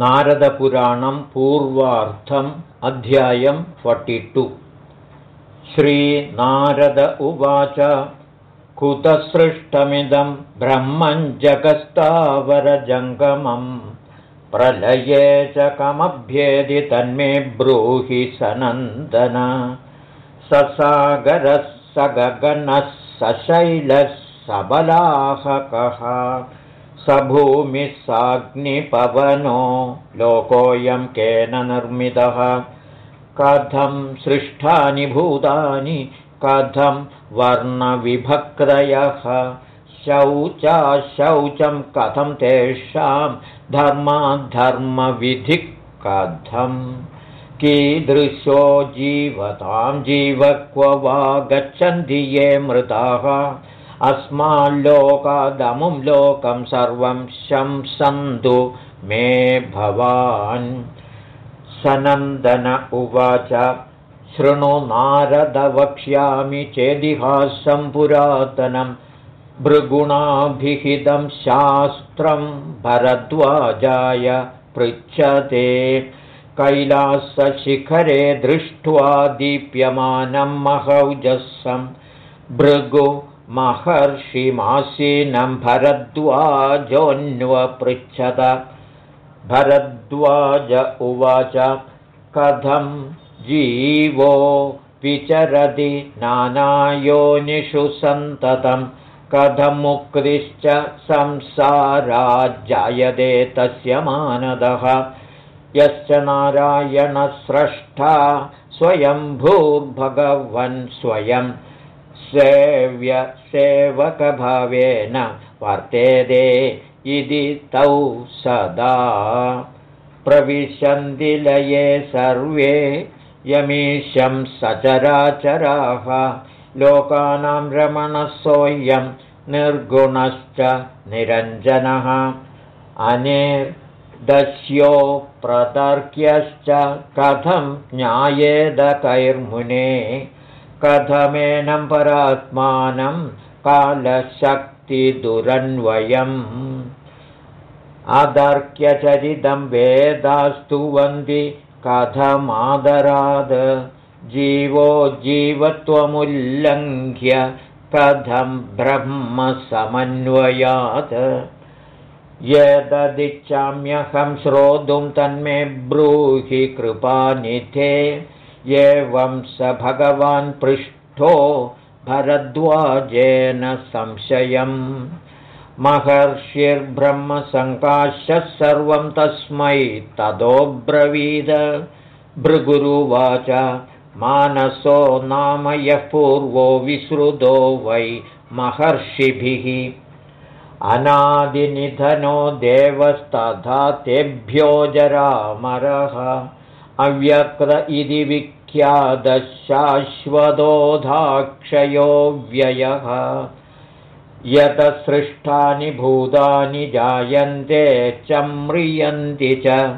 नारदपुराणं पूर्वार्थम् अध्यायं टु। श्रीनारद उवाच कुतसृष्टमिदं जगस्तावरजङ्गमम् प्रलये च कमभ्येदि तन्मे ब्रूहि सनन्दन। ससागरः स गगनः सशैलः सबलाहकः स भूमिः साग्निपवनो लोकोऽयं केन निर्मितः। कथं सृष्टानि भूतानि कथं वर्णविभक्रयः शौचाशौचं कथं तेषां धर्माधर्मविधिः कथम्? कीदृशो जीवतां जीवक्व वा गच्छन्ति ये मृताः अस्माल्लोकादमुं लोकं सर्वं शंसन्तु मे भवान्। सनन्दन उवाच शृणु नारद वक्ष्यामि चेदिहासं पुरातनं भृगुणाभिहितं शास्त्रं भरद्वाजाय पृच्छते। कैलासशिखरे दृष्ट्वा दीप्यमानं महौजस्सं भृगु महर्षिमासीनं भरद्वाजोऽन्वपृच्छत। भरद्वाज उवाच कथं जीवो विचरति नानायोनिषु सन्ततं कथं मुक्तिश्च संसाराज्जायते तस्य मानदः? यश्च नारायणस्रष्टा स्वयम्भूर्भगवन् स्वयं सेव्यसेवकभावेन वर्तेते इति तौ सदा प्रविशन्दिलये सर्वे यमीशं सचराचराः लोकानां रमणसोऽयं निर्गुणश्च निरञ्जनः अनिर्दस्यो प्रतर्क्यश्च कथं ज्ञायेदकैर्मुने कथमेनं परात्मानं कालशक्तिदुरन्वयम्। अदर्क्यचरितं वेदास्तु वन्ति कथमादराद। जीवो जीवत्वमुल्लङ्घ्य कथं ब्रह्मसमन्वयात्। यददिच्छाम्यहं श्रोतुं तन्मे ब्रूहि कृपानिधे एवं स भगवान् पृष्ठो भरद्वाजेन संशयम्। महर्षिर्ब्रह्मसङ्काशः सर्वं तस्मै तदोब्रवीद। भृगुरुवाच मानसो नाम यः पूर्वो विसृतो वै महर्षिभिः। अनादिनिधनो देवस्तथा तेभ्यो जरामरः अव्यक्र इति विख्यातशाश्वतोधाक्षयो व्ययः। यतसृष्टानि भूतानि जायन्ते च म्रियन्ति च।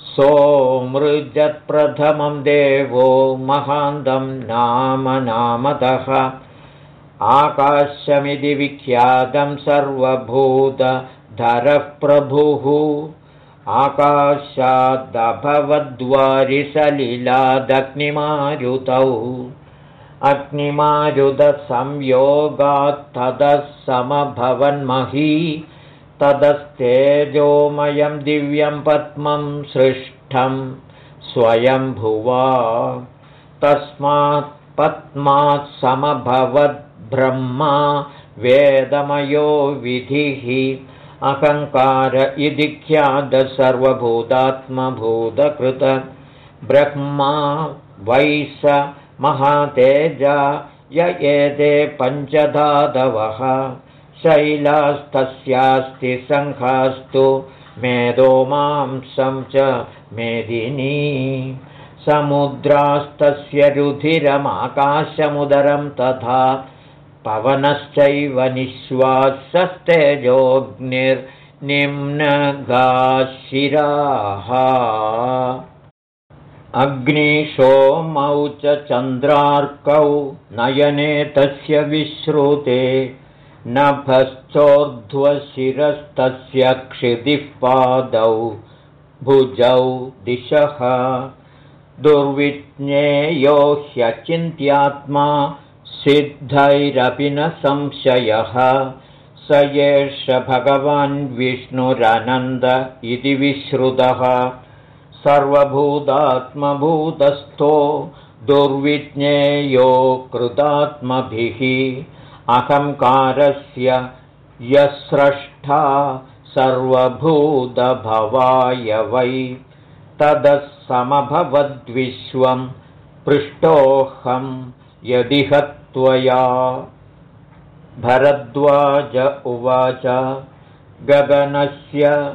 सोमृजत्प्रथमं देवो महान्तं नाम नामतः। आकाशमिति विख्यातं सर्वभूतधरः प्रभुः आकाशादभवद्वारिसलिलादग्निमारुतौ। अग्निमारुदसंयोगात्ततः समभवन्मही ततस्तेजोमयं दिव्यं पद्मं सृष्टं स्वयंभुवा तस्मात् पद्मात् समभवद्ब्रह्मा वेदमयो विधिः अहङ्कार इति ख्यात सर्वभूतात्मभूतकृत। ब्रह्मा वैस महातेजा य एते पञ्चधातवः। शैलास्तस्यास्ति सङ्घास्तु मेदो मांसं च मेदिनी। समुद्रास्तस्य रुधिरमाकाशमुदरं तथा पवनश्चैव निःश्वासस्तेजोऽग्निर्निम्नगाशिराः। अग्निशोमौ च चन्द्रार्कौ नयने तस्य विश्रुते नभश्चोर्ध्वशिरस्तस्य क्षिदिः पादौ भुजौ दिशः। दुर्विज्ञेयो ह्यचिन्त्यात्मा सिद्धैरपि न संशयः। स एष भगवान् विष्णुरनन्द इति विश्रुतः। सर्वभूतात्मभूतस्थो दुर्विज्ञेयो कृतात्मभिः। अहङ्कारस्य यस्रष्टा सर्वभूतभवाय वै। तदः समभवद्विश्वं पृष्टोऽहं यदिह त्वया भरद्वाज उवाच गगनस्य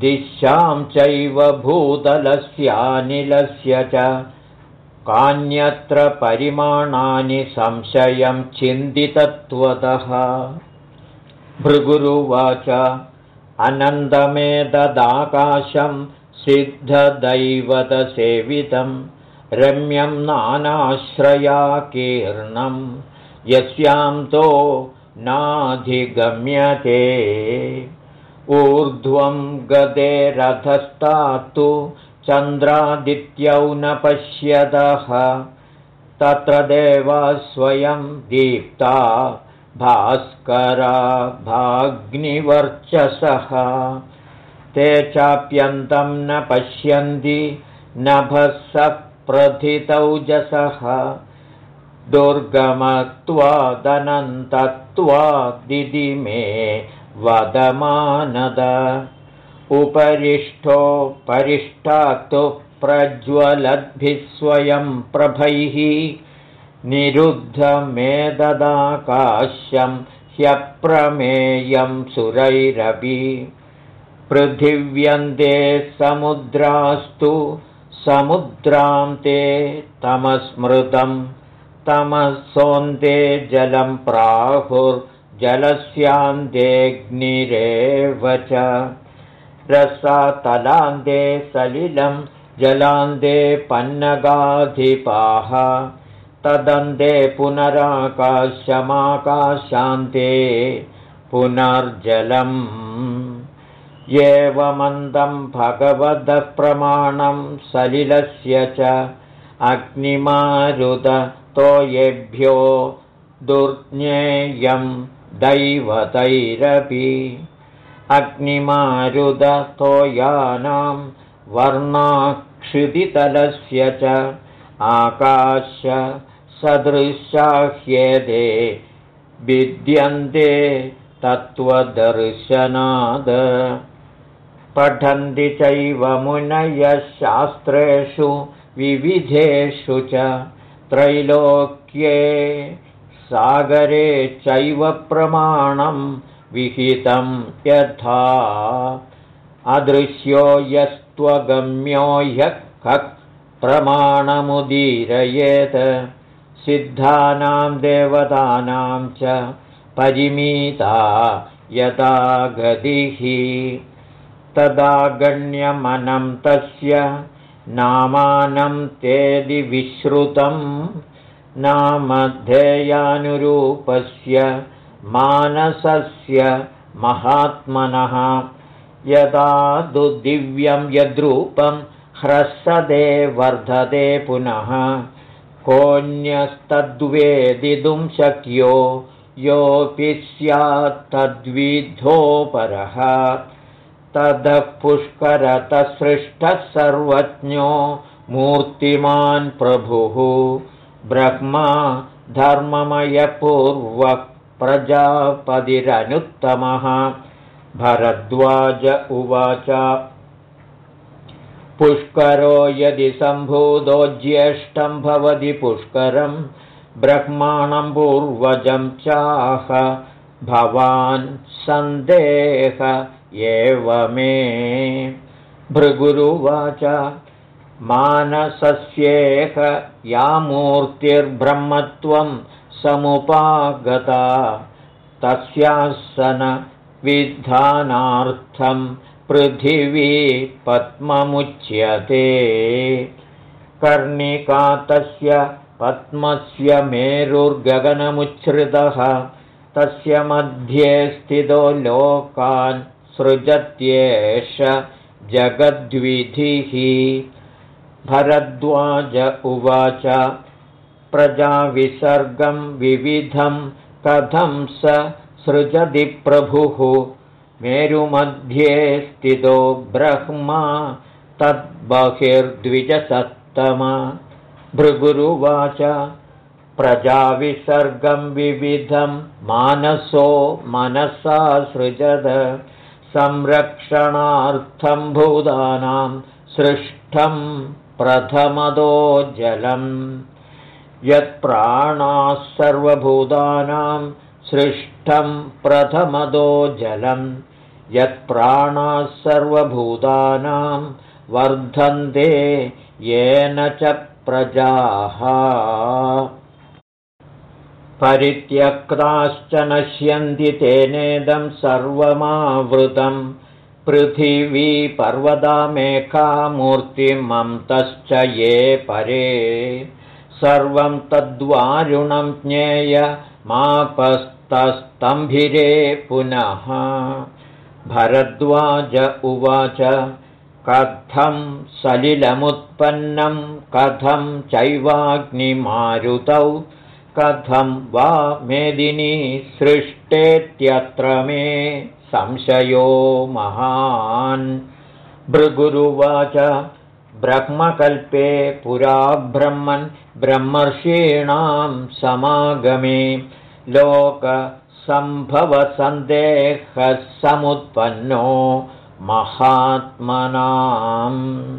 दिशां चैव भूतलस्यानिलस्य च। कान्यत्र परिमाणानि संशयं चिन्तितत्वतः। भृगुरुवाच अनन्दमेतदाकाशं सिद्धदैवतसेवितं रम्यं नानाश्रयाकीर्णं यस्यां तो नाधिगम्यते। ऊर्ध्वं गदे रथस्तात्तु चन्द्रादित्यौ न पश्यतः। तत्र देवा स्वयं दीप्ता भास्करा भाग्निवर्चसः। ते चाप्यन्तं न पश्यन्ति नभः प्रथितौजसः दुर्गमत्वादनन्तत्वादिति मे वदमानद। उपरिष्ठो परिष्टात्तु प्रज्वलद्भिः स्वयं प्रभैः। निरुद्धमेददाकाश्यं ह्यप्रमेयं सुरैरपि। पृथिव्यन्ते समुद्रास्तु समुद्रां ते तमस्मृतं तमसोऽन्ते जलं प्राहुर्जलस्यान्तेऽग्निरेव च। रसातलान्ते सलिलं जलान्ते पन्नगाधिपाः। तदन्ते पुनराकाशमाकाशान्ते पुनर्जलम् एवमन्दं भगवतः प्रमाणं सलिलस्य च अग्निमारुदतोयेभ्यो दुर्ज्ञेयं दैवतैरपि। अग्निमारुदतोयानां वर्णाक्षिदितलस्य च आकाश सदृशाह्येदे विद्यन्ते तत्त्वदर्शनाद पठन्ति चैव मुनयशास्त्रेषु विविधेषु च त्रैलोक्ये सागरे चैव प्रमाणं विहितं यथा अदृश्यो यस्त्वगम्यो ह्यः प्रमाणमुदीरयेत् सिद्धानां देवतानां च परिमीता यदा गतिः तदा गण्यमनं तस्य नामानं तेदि विश्रुतं नामध्येयानुरूपस्य मानसस्य महात्मनः। यदा दुदिव्यं यद्रूपं ह्रस्वदे वर्धते पुनः। कोऽन्यस्तद्वेदितुं शक्यो योऽपि स्यात्तद्विधोपरः ततः पुष्करतसृष्टः सर्वज्ञो मूर्तिमान् प्रभुः। ब्रह्मा धर्ममयपूर्वः प्रजापतिरनुत्तमः। भरद्वाज उवाच पुष्करो यदि सम्भूतो ज्येष्ठं भवति पुष्करं ब्रह्माणं पूर्वजं चाह भवान् सन्देह एव मे भृगुरुवाच मानसस्येह या मूर्तिर्ब्रह्मत्वं समुपागता तस्यासनविधानार्थं पृथिवी पद्ममुच्यते। कर्णिका तस्य पद्मस्य मेरुर्गगनमुच्छ्रितः तस्य मध्ये स्थितो लोकान् सृजत्येष जगद्विधिः। भरद्वाज उवाच प्रजाविसर्गं विविधं कथं स सृजति प्रभुः। मेरुमध्ये स्थितो ब्रह्मा तद्बहिर्द्विजसत्तम। भृगुरुवाच प्रजाविसर्गं विविधं मानसो मनसा सृजद संरक्षणार्थं भूतानां सृष्टं प्रथमदो जलम्। यत्प्राणाः सर्वभूतानां सृष्टं प्रथमदो जलं यत्प्राणाः सर्वभूतानां वर्धन्ते येन च प्रजाः परित्यक्ताश्च नश्यन्ति तेनेदं सर्वमावृतं। पृथिवी पर्वतामेकामूर्तिमन्तश्च ये परे। सर्वं तद्वारुणं ज्ञेय मापस्तस्तम्भिरे पुनः। भरद्वाज उवाच कथं सलिलमुत्पन्नं कथं चैवाग्निमारुतौ कथं वा मेदिनी सृष्टेत्यत्र मे संशयो महान्। भृगुरुवाच ब्रह्मकल्पे पुरा ब्रह्मन् ब्रह्मर्षीणां समागमे। लोकसम्भवसन्देहः समुत्पन्नो महात्मनाम्।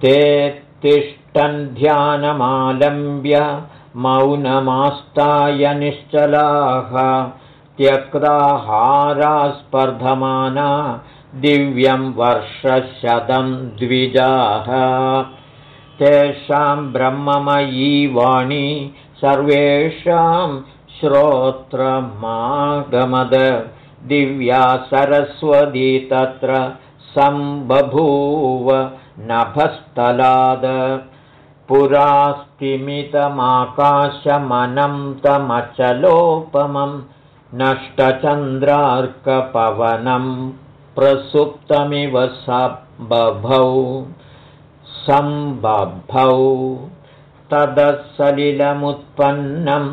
ते तिष्ठन् ध्यानमालम्ब्य मौनमास्ताय निश्चलाः त्यक्ताहारास्पर्धमाना दिव्यं वर्षशतं द्विजाः। तेषां ब्रह्ममयी वाणी सर्वेषां श्रोत्रमागमद। दिव्या सरस्वती तत्र सम्बभूव नभस्तलाद तमचलोपमं नष्टचन्द्रार्कपवनं प्रसुप्तमिव बभौ सम्बभौ ततः सलिलमुत्पन्नं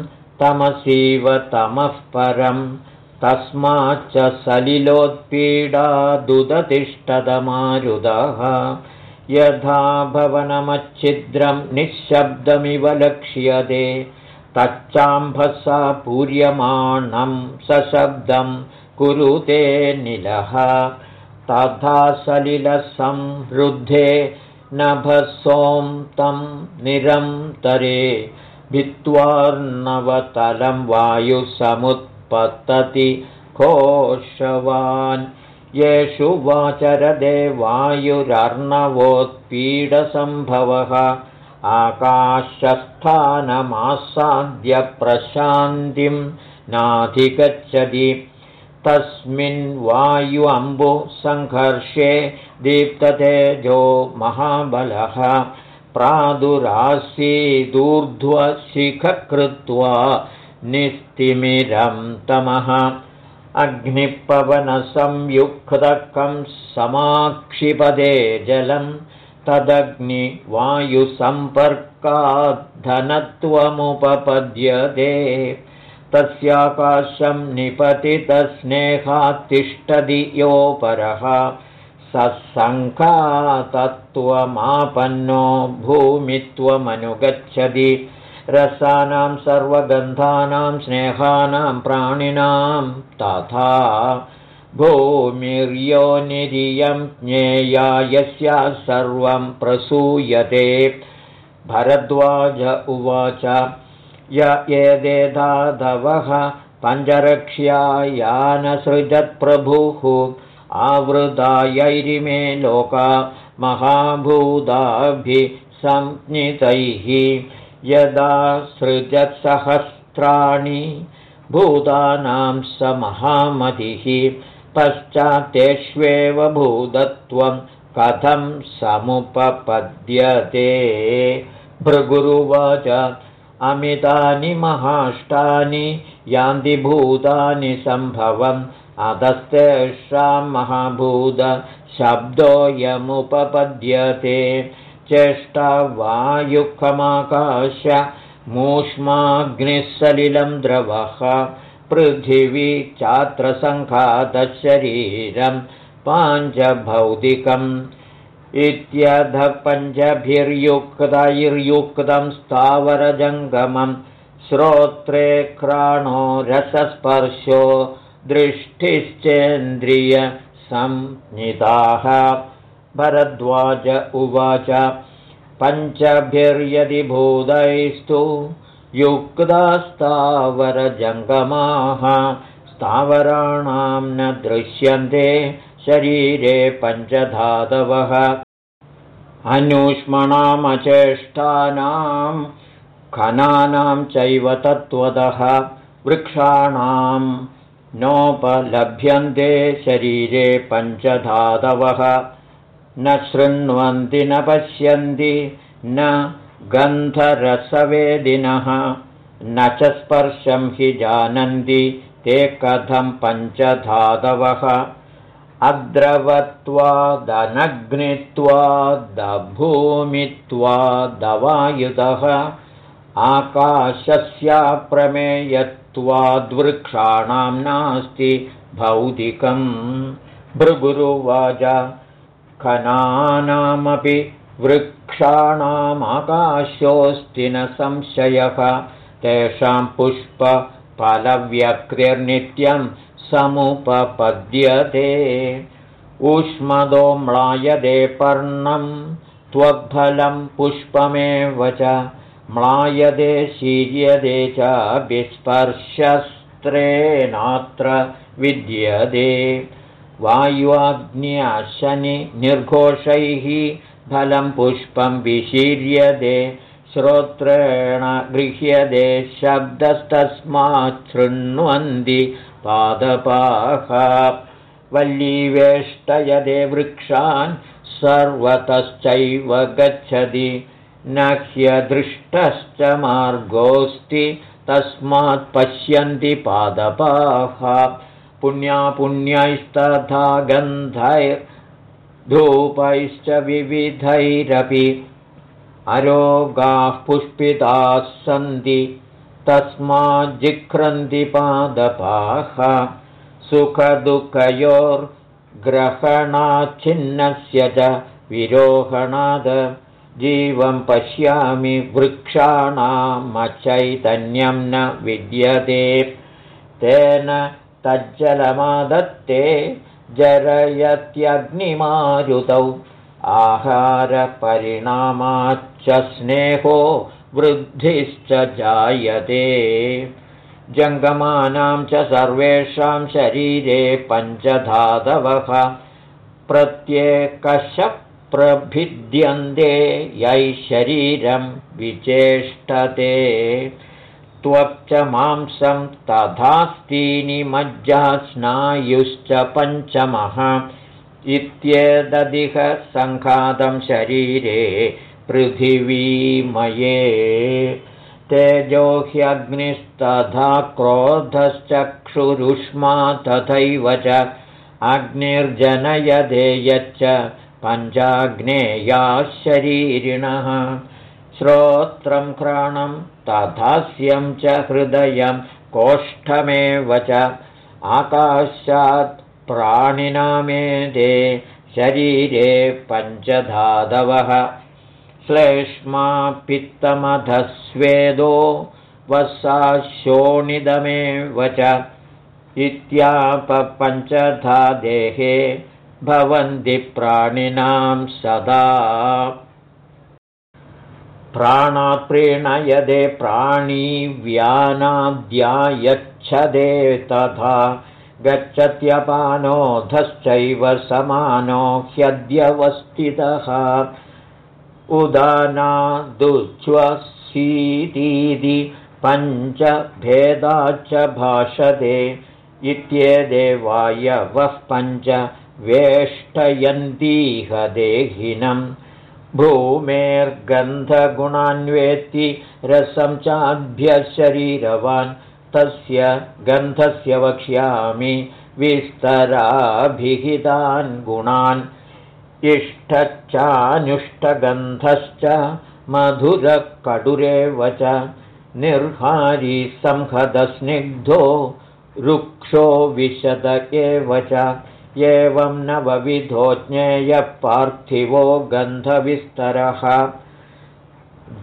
तमसीव तमः परं तस्माच्च सलिलोत्पीडादुदतिष्ठदमारुदः यथा भवनमच्छिद्रं निःशब्दमिव लक्ष्यते तच्चाम्भसा पूर्यमाणं सशब्दं कुरुते निलः तथा सलिलसंवृद्धे नभसों तं निरन्तरे भित्त्वार्णवतलं वायुसमुत्पतति कोशवान् येषु वाचरदे वायुरर्णवोत्पीडसम्भवः आकाशस्थानमासाद्य प्रशान्तिं नाधिगच्छति। तस्मिन् वायुअम्बुसङ्घर्षे दीप्ततेजो महाबलः। प्रादुरासीदूर्ध्वशिखकृत्वा निस्तिमिरं तमः अग्निपवनसंयुक्तकं समाक्षिपदे जलं तदग्निवायुसम्पर्काद्धनत्वमुपपद्यते तस्याकाशं निपतितस्नेहात्तिष्ठति योपरः सत्सङ्घातत्वमापन्नो भूमित्वमनुगच्छति रसानां सर्वगन्धानां स्नेहानां प्राणिनां तथा भूमिर्योनिरियं ज्ञेया यस्या सर्वं प्रसूयते। भरद्वाज उवाच य एदे धाधवः पञ्चरक्ष्यायानसृजत्प्रभुः आवृतायैरिमे लोका महाभूताभिसंज्ञितैः यदा सृजत्सहस्राणि भूतानां स महामतिः पश्चात्तेष्वेव भूतत्वं कथं समुपपद्यते। भृगुरुवाच अमितानि महाष्टानि यान्ति भूतानि सम्भवम् अधस्तेषां महाभूत शब्दोऽयमुपपद्यते चेष्टावायुखमाकाश मूष्माग्निः सलिलं द्रवः पृथिवी चात्रसङ्घातशरीरं पाञ्चभौतिकम् इत्यध पञ्चभिर्युक्तैर्युक्तं स्थावरजङ्गमं श्रोत्रे क्राणो रसस्पर्शो दृष्टिश्चेन्द्रियसंनिताः भरद्वाज उवाच। पञ्चभिर्यदि भूतैस्तु युक्तास्तावरजङ्गमाः स्थावराणां न दृश्यन्ते शरीरे पञ्चधातवः। अनुष्मणामचेष्टानां खनानां चैव तत्त्वतः वृक्षाणां नोपलभ्यन्ते शरीरे पञ्चधातवः न शृण्वन्ति न पश्यन्ति न गन्धरसवेदिनः न च स्पर्शं हि जानन्ति ते कथं पञ्चधातवः। अद्रवत्वादनग्नित्वादभूमित्वादवायुधः आकाशस्याप्रमेयत्वाद्वृक्षाणां नास्ति भौतिकम्। भृगुरुवाच खनानामपि वृक्षाणामाकाशोऽस्ति न संशयः। तेषां पुष्पफलव्यक्तिर्नित्यं समुपपद्यते। ऊष्मदो म्लायदे पर्णं त्वग्फलं पुष्पमेव च म्लायदे शीर्यदे च विस्पर्शस्त्रेणात्र विद्यते वायुवाग्न्याशनि निर्घोषैः फलं पुष्पं विशीर्यते श्रोत्रेण गृह्यते शब्दस्तस्मात् शृण्वन्ति पादपाः। वल्लीवेष्टयदे वृक्षान् सर्वतश्चैव गच्छति न ह्यदृष्टश्च मार्गोऽस्ति तस्मात् पश्यन्ति पादपाः पुण्यापुण्यैस्तथा गन्धैर्धूपैश्च विविधैरपि अरोगाः पुष्पिताः सन्ति तस्माज्जिघ्रन्ति पादपाः सुखदुःखयोर्ग्रहणाच्छिन्नस्य च विरोहणाद जीवं पश्यामि वृक्षाणामचैतन्यं न विद्यते तेन तज्जलमादत्ते जरयत्यग्निमारुतौ। आहारपरिणामाच्च स्नेहो वृद्धिश्च जायते। जङ्गमानां च सर्वेषां शरीरे पञ्चधातवः प्रत्येकश प्रभिद्यन्ते यैः शरीरं विचेष्टते मांसं तथास्तीनि मज्जा स्नायुश्च पञ्चमः। इत्येतदिह सङ्घातं शरीरे पृथिवीमये। तेजो ह्यग्निस्तथा क्रोधश्चक्षुरुष्मा तथैव च अग्निर्जनयदे यच्च पञ्चाग्नेयाः शरीरिणः श्रोत्रं क्राणं तथास्यं च हृदयं कोष्ठमेव च आकाशात् प्राणिनामेदे शरीरे पञ्चधाधवः श्लेष्मा पित्तमधस्वेदो वसा शोणिदमेव च इत्यापपञ्चधा देहे भवन्ति प्राणिनां सदा प्राणाप्रीणयदे प्राणीव्यानाद्यायच्छदे तथा गच्छत्यपानोधश्चैव समानो ह्यद्यवस्थितः। उदानादुच्छ्वसीतीति पञ्चभेदाच्च भाषते इत्येदे वायवः पञ्च वेष्टयन्तीह देहिनम् भूमेर्गन्धगुणान्वेत्ति रसं चाभ्य शरीरवान् तस्य गन्धस्य वक्ष्यामि विस्तराभिहितान् गुणान् इष्टच्चानुष्टगन्धश्च मधुरकडुरेव च निर्हारी संहदस्निग्धो रुक्षो विशद एव च एवं नवविधो ज्ञेयपार्थिवो गन्धविस्तरः।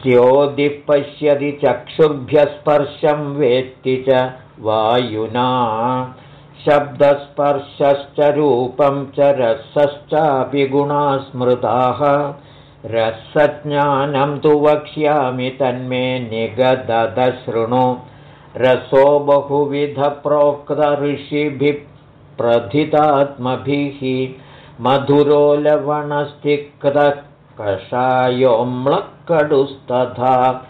ज्योतिपश्यति चक्षुर्भ्यस्पर्शं वेत्ति च वायुना। शब्दस्पर्शश्च रूपं च रसश्चापि गुणा स्मृताः रसज्ञानं तु वक्ष्यामि तन्मे निगदशृणु रसो बहुविधप्रोक्तऋषिभिः प्रथितात्मभिः मधुरो लवणस्तिक्तकषायोम्लकडुस्तथा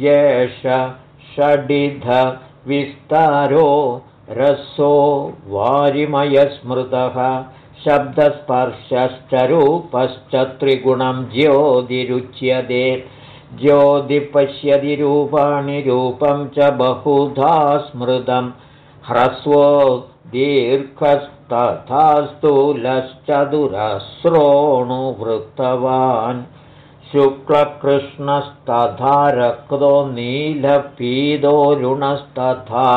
एष षडिधविस्तारो रसो वारिमयस्मृतः। शब्दस्पर्शश्च रूपश्च त्रिगुणं ज्योतिरुच्यते। ज्योतिपश्यति रूपाणि रूपं च बहुधा स्मृतं ह्रस्वो दीर्घस्तथा स्थूलश्चतुरश्रोणुवृत्तवान् शुक्लकृष्णस्तथा रक्तो नीलपीदोरुणस्तथा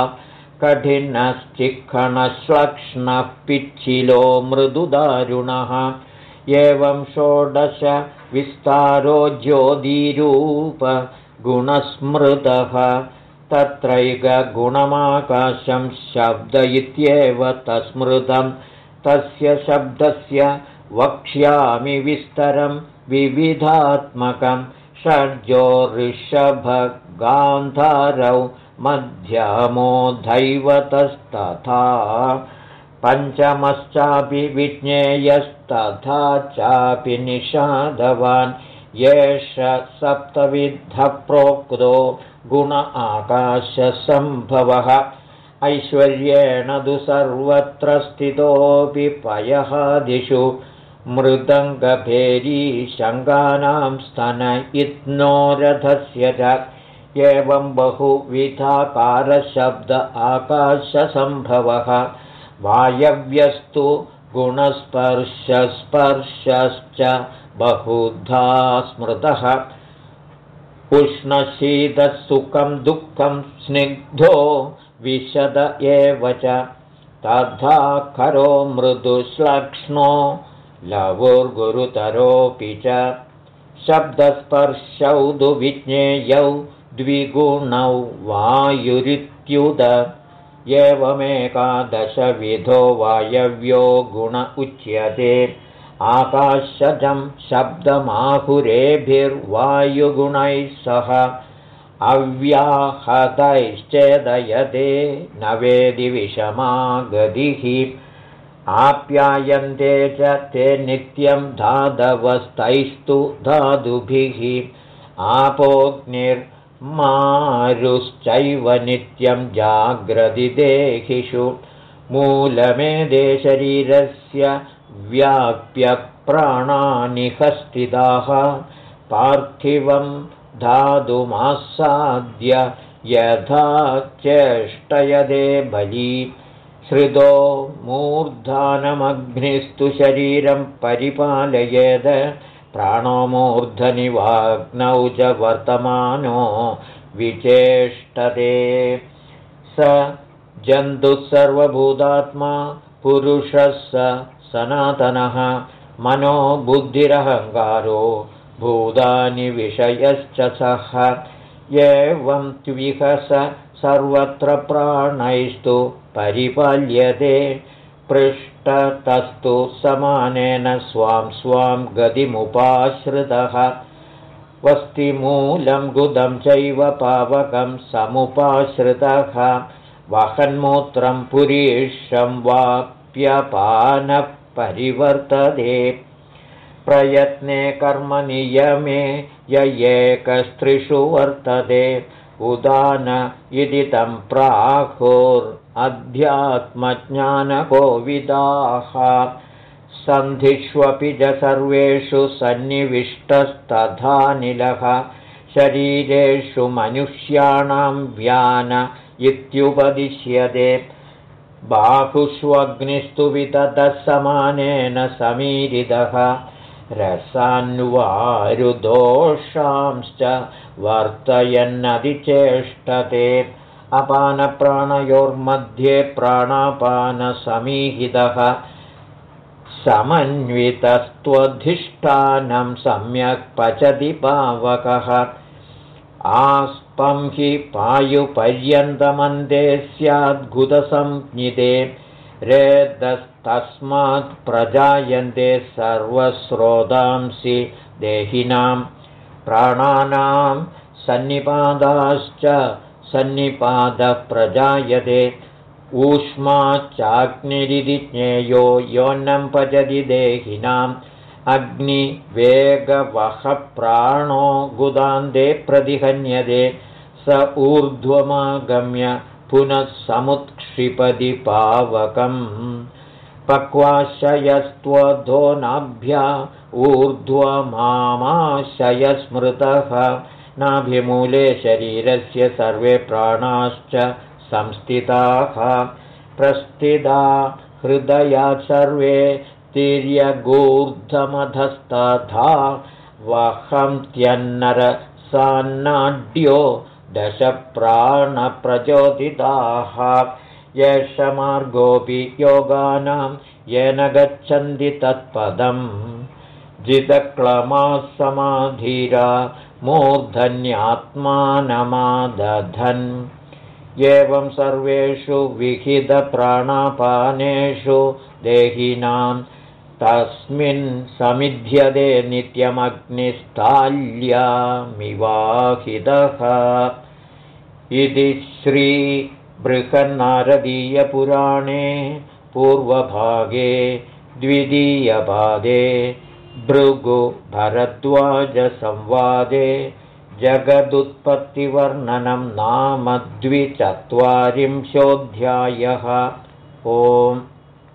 कठिनश्चिक्खणश्लक्ष्णः पिच्छिलो मृदुदारुणः। एवं षोडश विस्तारो ज्योतिरूपगुणस्मृतः तत्रैकगुणमाकाशं शब्द इत्येव तस्मृतं। तस्य शब्दस्य वक्ष्यामि विस्तरं विविधात्मकं। षड्जो ऋषभगान्धारौ मध्यमो दैवतस्तथा। पञ्चमश्चापि विज्ञेयस्तथा चापि निषादवान्। एष सप्तविधप्रोक्तो गुण आकाशसम्भवः। ऐश्वर्येण तु सर्वत्र स्थितोऽपि पयहादिषु। मृदङ्गभेरी शङ्गानां स्तन इत्नो रथस्य च। एवं बहुविधाकारशब्द आकाशसम्भवः। वायव्यस्तु गुणस्पर्शस्पर्शश्च बहुधा स्मृतः उष्णशीतसुखं दुःखं स्निग्धो विशद एव च। तथा खरो मृदुश्लक्ष्णो लवुर्गुरुतरोऽपि च। शब्दस्पर्शौ दुविज्ञेयौ द्विगुणौ वायुरित्युद। एवमेकादशविधो वायव्यो गुण उच्यते आकाशजं शब्दमाहुरेभिर्वायुगुणैः सह अव्याहतैश्चेदयते न वेदि विषमागतिः। आप्यायन्ते च ते नित्यं धाधवस्तैस्तु धातुभिः। आपोऽग्निर्मारुश्चैव नित्यं जाग्रदिदेहिषु मूलमेदे शरीरस्य व्याप्यप्राणानिहस्थिताः पार्थिवं धातुमासाद्य यथा चेष्टयदे बली। श्रितो मूर्धानमग्निस्तु शरीरं परिपालयेद। प्राणो मूर्धनिवाग्नौ च वर्तमानो विचेष्टते। स जन्तुः सर्वभूतात्मा पुरुषः स सनातनः। मनो बुद्धिरहङ्कारो भूतानि विषयश्च सः। एवं त्विहस सर्वत्र प्राणैस्तु परिपाल्यते। पृष्ठतस्तु समानेन स्वां स्वां गतिमुपाश्रितः। वस्तिमूलं गुदं चैव पावकं समुपाश्रितः। वहन्मूत्रं पुरीशं वाप्यपानः परिवर्तते। प्रयत्ने कर्मनियमे य एकस्त्रिषु वर्तते। उदान इति तं प्राहुरध्यात्मज्ञानकोविदाः सन्धिष्वपि च सर्वेषु सन्निविष्टस्तथानिलः शरीरेषु मनुष्याणां व्यान इत्युपदिश्यते बाहुष्वग्निस्तु विततः समानेन समीरितः रसान्वारुदोषांश्च वर्तयन्नधिचेष्टते अपानप्राणयोर्मध्ये प्राणापानसमीहितः। समन्वितस्त्वधिष्ठानं सम्यक् पचति पावकः आस्पं हि पायुपर्यन्तमन्दे स्याद्भुतसंज्ञिते रेदस्तस्मात् प्रजायन्ते सर्वस्रोतांसि देहिनां प्राणानां सन्निपादाश्च सन्निपादः प्रजायते ऊष्माच्चाग्निरिति ज्ञेयो योन्नं पचति देहिनाम् अग्निवेगवहप्राणो गुदान्ते प्रतिहन्यते स ऊर्ध्वमागम्य पुनः समुत्क्षिपति पावकम् पक्वाशयस्त्वधो नाभ्या ऊर्ध्वमामाशयस्मृतः नाभिमूले शरीरस्य सर्वे प्राणाश्च संस्थिताः। प्रस्थिता हृदयात् सर्वे तिर्यगूर्धमधस्तथा वहन्त्यन्नरसान्नाड्यो दशप्राणप्रचोदिताः। एष मार्गोऽपि योगानां येन गच्छन्ति तत्पदम्। जितक्लमाः समाधीरा मूर्धन्यात्मानमादधन्। एवं सर्वेषु विहितप्राणापानेषु देहिनां तस्मिन् समिध्यते नित्यमग्निस्थाल्यामिवाहितः। इति श्रीबृहन्नारदीयपुराणे पूर्वभागे द्वितीयपादे भृगुभरद्वाजसंवादे जगदुत्पत्तिवर्णनं नाम द्विचत्वारिंशोऽध्यायः। ओम्